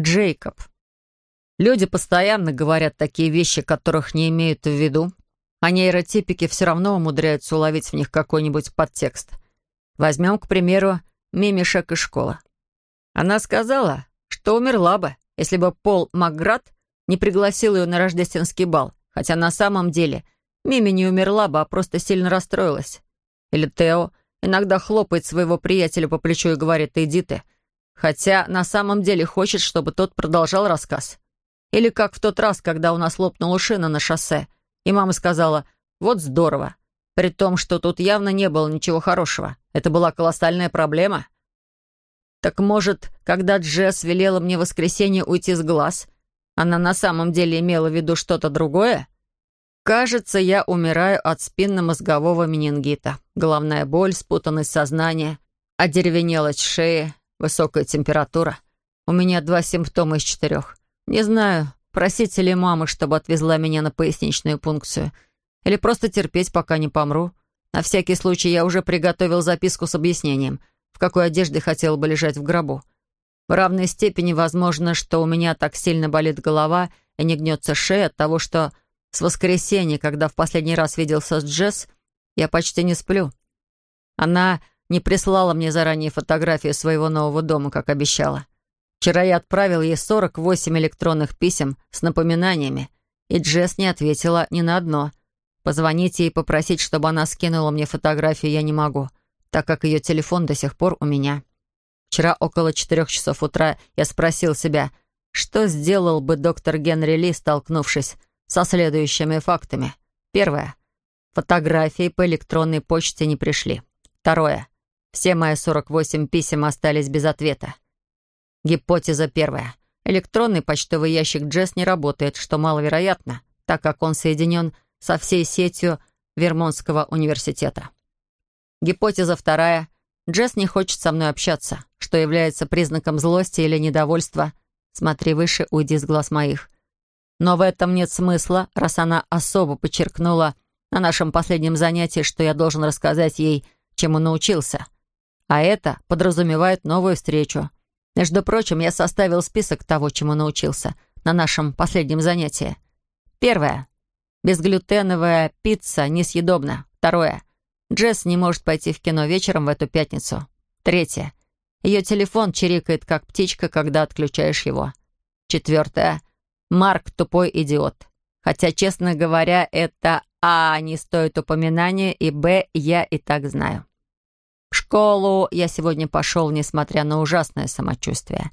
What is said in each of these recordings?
Джейкоб. Люди постоянно говорят такие вещи, которых не имеют в виду, а нейротипики все равно умудряются уловить в них какой-нибудь подтекст. Возьмем, к примеру, мимишек из школы. Она сказала, что умерла бы, если бы Пол Макград не пригласил ее на рождественский бал, хотя на самом деле Мими не умерла бы, а просто сильно расстроилась. Или Тео иногда хлопает своего приятеля по плечу и говорит «иди ты», хотя на самом деле хочет, чтобы тот продолжал рассказ. Или как в тот раз, когда у нас лопнула шина на шоссе, и мама сказала «вот здорово», при том, что тут явно не было ничего хорошего. Это была колоссальная проблема. Так может, когда Джесс велела мне в воскресенье уйти с глаз, она на самом деле имела в виду что-то другое? Кажется, я умираю от спинномозгового менингита. Головная боль, спутанность сознания, одеревенелость шеи, высокая температура. У меня два симптома из четырех. Не знаю, просить ли мамы, чтобы отвезла меня на поясничную пункцию, или просто терпеть, пока не помру. На всякий случай я уже приготовил записку с объяснением, в какой одежде хотел бы лежать в гробу. В равной степени возможно, что у меня так сильно болит голова и не гнется шея от того, что с воскресенья, когда в последний раз виделся с Джесс, я почти не сплю. Она не прислала мне заранее фотографию своего нового дома, как обещала. Вчера я отправил ей 48 электронных писем с напоминаниями, и Джесс не ответила ни на одно. Позвонить ей и попросить, чтобы она скинула мне фотографию, я не могу, так как ее телефон до сих пор у меня. Вчера около четырех часов утра я спросил себя, что сделал бы доктор Генри Ли, столкнувшись со следующими фактами. Первое. Фотографии по электронной почте не пришли. Второе. Все мои 48 писем остались без ответа. Гипотеза первая. Электронный почтовый ящик Джесс не работает, что маловероятно, так как он соединен со всей сетью Вермонтского университета. Гипотеза вторая. Джесс не хочет со мной общаться, что является признаком злости или недовольства. Смотри выше, уйди с глаз моих. Но в этом нет смысла, раз она особо подчеркнула на нашем последнем занятии, что я должен рассказать ей, чему научился. А это подразумевает новую встречу. Между прочим, я составил список того, чему научился на нашем последнем занятии. Первое. Безглютеновая пицца несъедобна. Второе. Джесс не может пойти в кино вечером в эту пятницу. Третье. Ее телефон чирикает, как птичка, когда отключаешь его. Четвертое. Марк — тупой идиот. Хотя, честно говоря, это А не стоит упоминания, и Б я и так знаю. Школу я сегодня пошел, несмотря на ужасное самочувствие.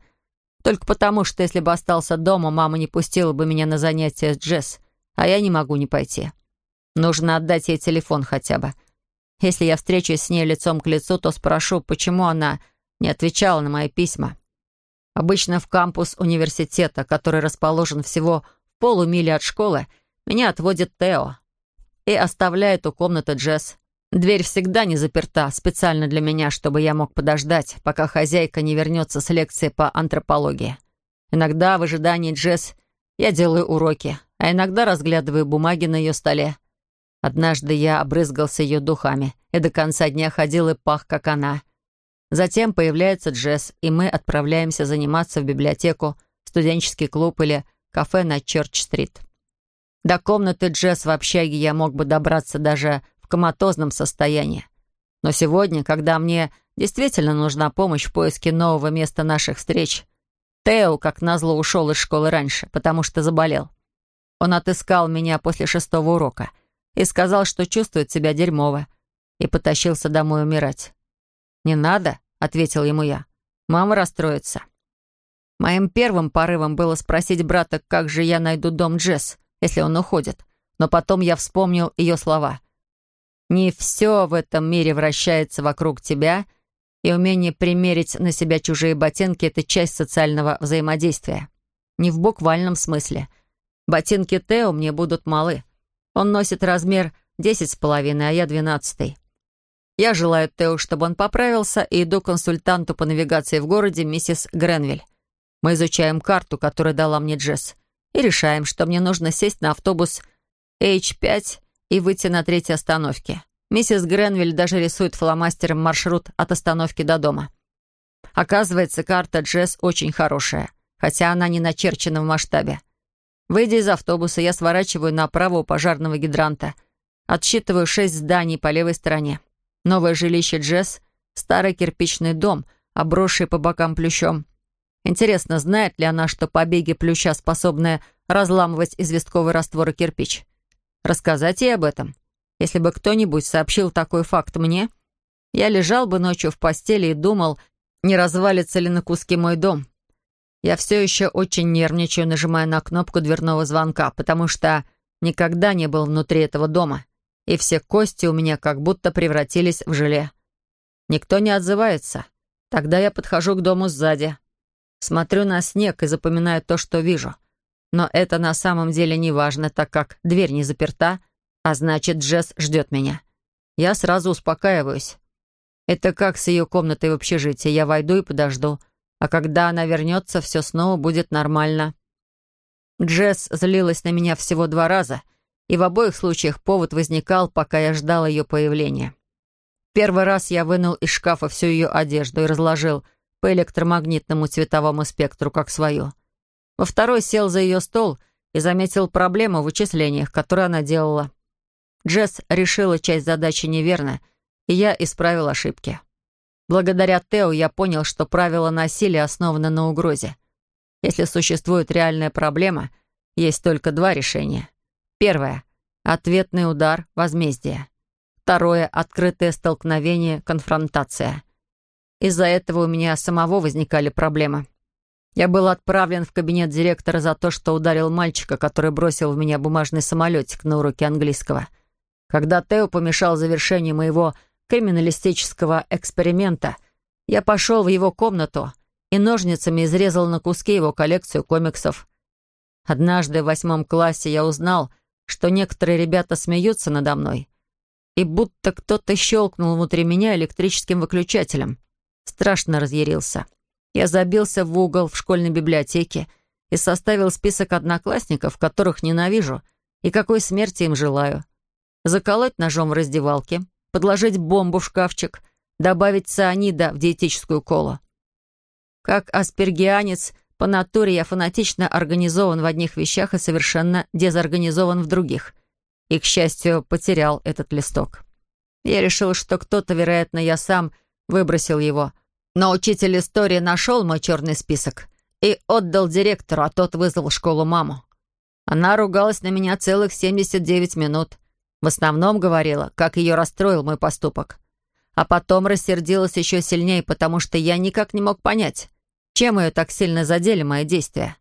Только потому, что если бы остался дома, мама не пустила бы меня на занятия с Джесс, а я не могу не пойти. Нужно отдать ей телефон хотя бы. Если я встречусь с ней лицом к лицу, то спрошу, почему она не отвечала на мои письма. Обычно в кампус университета, который расположен всего в полумиле от школы, меня отводит Тео и оставляет у комнаты Джесс. Дверь всегда не заперта, специально для меня, чтобы я мог подождать, пока хозяйка не вернется с лекции по антропологии. Иногда в ожидании Джесс я делаю уроки, а иногда разглядываю бумаги на ее столе. Однажды я обрызгался ее духами и до конца дня ходил и пах, как она — Затем появляется Джесс, и мы отправляемся заниматься в библиотеку, студенческий клуб или кафе на Чёрч-стрит. До комнаты Джесс в общаге я мог бы добраться даже в коматозном состоянии. Но сегодня, когда мне действительно нужна помощь в поиске нового места наших встреч, Тео, как назло, ушел из школы раньше, потому что заболел. Он отыскал меня после шестого урока и сказал, что чувствует себя дерьмово, и потащился домой умирать. «Не надо», — ответил ему я. «Мама расстроится». Моим первым порывом было спросить брата, как же я найду дом Джесс, если он уходит. Но потом я вспомнил ее слова. «Не все в этом мире вращается вокруг тебя, и умение примерить на себя чужие ботинки — это часть социального взаимодействия. Не в буквальном смысле. Ботинки Тео мне будут малы. Он носит размер десять с половиной, а я двенадцатый. Я желаю Тео, чтобы он поправился, и иду к консультанту по навигации в городе, миссис Гренвиль. Мы изучаем карту, которую дала мне Джесс, и решаем, что мне нужно сесть на автобус H5 и выйти на третьей остановке. Миссис Гренвиль даже рисует фломастером маршрут от остановки до дома. Оказывается, карта Джесс очень хорошая. хотя она не начерчена в масштабе. Выйдя из автобуса, я сворачиваю направо у пожарного гидранта. Отсчитываю шесть зданий по левой стороне. Новое жилище Джесс, старый кирпичный дом, обросший по бокам плющом. Интересно, знает ли она, что побеги плюща способны разламывать известковый раствор и кирпич? Рассказать ей об этом? Если бы кто-нибудь сообщил такой факт мне, я лежал бы ночью в постели и думал, не развалится ли на куски мой дом. Я все еще очень нервничаю, нажимая на кнопку дверного звонка, потому что никогда не был внутри этого дома, и все кости у меня как будто превратились в желе. Никто не отзывается. Тогда я подхожу к дому сзади. Смотрю на снег и запоминаю то, что вижу. Но это на самом деле не важно, так как дверь не заперта, а значит, Джесс ждет меня. Я сразу успокаиваюсь. Это как с ее комнатой в общежитии. Я войду и подожду. А когда она вернется, все снова будет нормально. Джесс злилась на меня всего два раза, и в обоих случаях повод возникал, пока я ждал ее появления. Первый раз я вынул из шкафа всю ее одежду и разложил по электромагнитному цветовому спектру как свою. Во второй сел за ее стол и заметил проблему в вычислениях, которые она делала. Джесс решила часть задачи неверно, и я исправил ошибки. Благодаря Тео я понял, что правило насилия основано на угрозе. Если существует реальная проблема, есть только два решения. Первое — ответный удар, возмездие. Второе — открытое столкновение, конфронтация. Из-за этого у меня самого возникали проблемы. Я был отправлен в кабинет директора за то, что ударил мальчика, который бросил в меня бумажный самолетик на уроке английского. Когда Тео помешал завершению моего криминалистического эксперимента, я пошел в его комнату и ножницами изрезал на куски его коллекцию комиксов. Однажды в восьмом классе я узнал, что некоторые ребята смеются надо мной, и будто кто-то щелкнул внутри меня электрическим выключателем. Страшно разъярился. Я забился в угол в школьной библиотеке и составил список одноклассников, которых ненавижу и какой смерти им желаю. Заколоть ножом в раздевалке — подложить бомбу в шкафчик, добавить цианида в диетическую колу. Как аспергианец, по натуре я фанатично организован в одних вещах и совершенно дезорганизован в других. И, к счастью, потерял этот листок. Я решил, что кто-то, вероятно, я сам, выбросил его. Но учитель истории нашел мой черный список и отдал директору, а тот вызвал в школу маму. Она ругалась на меня целых 79 минут. В основном говорила, как ее расстроил мой поступок. А потом рассердилась еще сильнее, потому что я никак не мог понять, чем ее так сильно задели мои действия.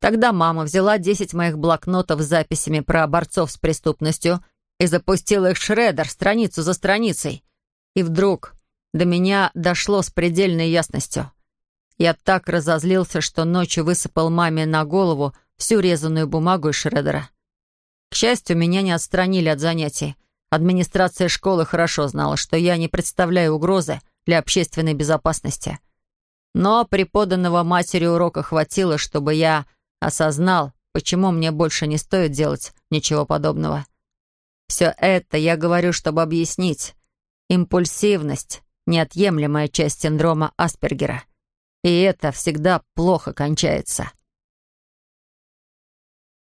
Тогда мама взяла 10 моих блокнотов с записями про борцов с преступностью и запустила их в шредер, страницу за страницей. И вдруг до меня дошло с предельной ясностью. Я так разозлился, что ночью высыпал маме на голову всю резаную бумагу из шредера. К счастью, меня не отстранили от занятий. Администрация школы хорошо знала, что я не представляю угрозы для общественной безопасности. Но преподанного матери урока хватило, чтобы я осознал, почему мне больше не стоит делать ничего подобного. Все это я говорю, чтобы объяснить. Импульсивность — неотъемлемая часть синдрома Аспергера. И это всегда плохо кончается.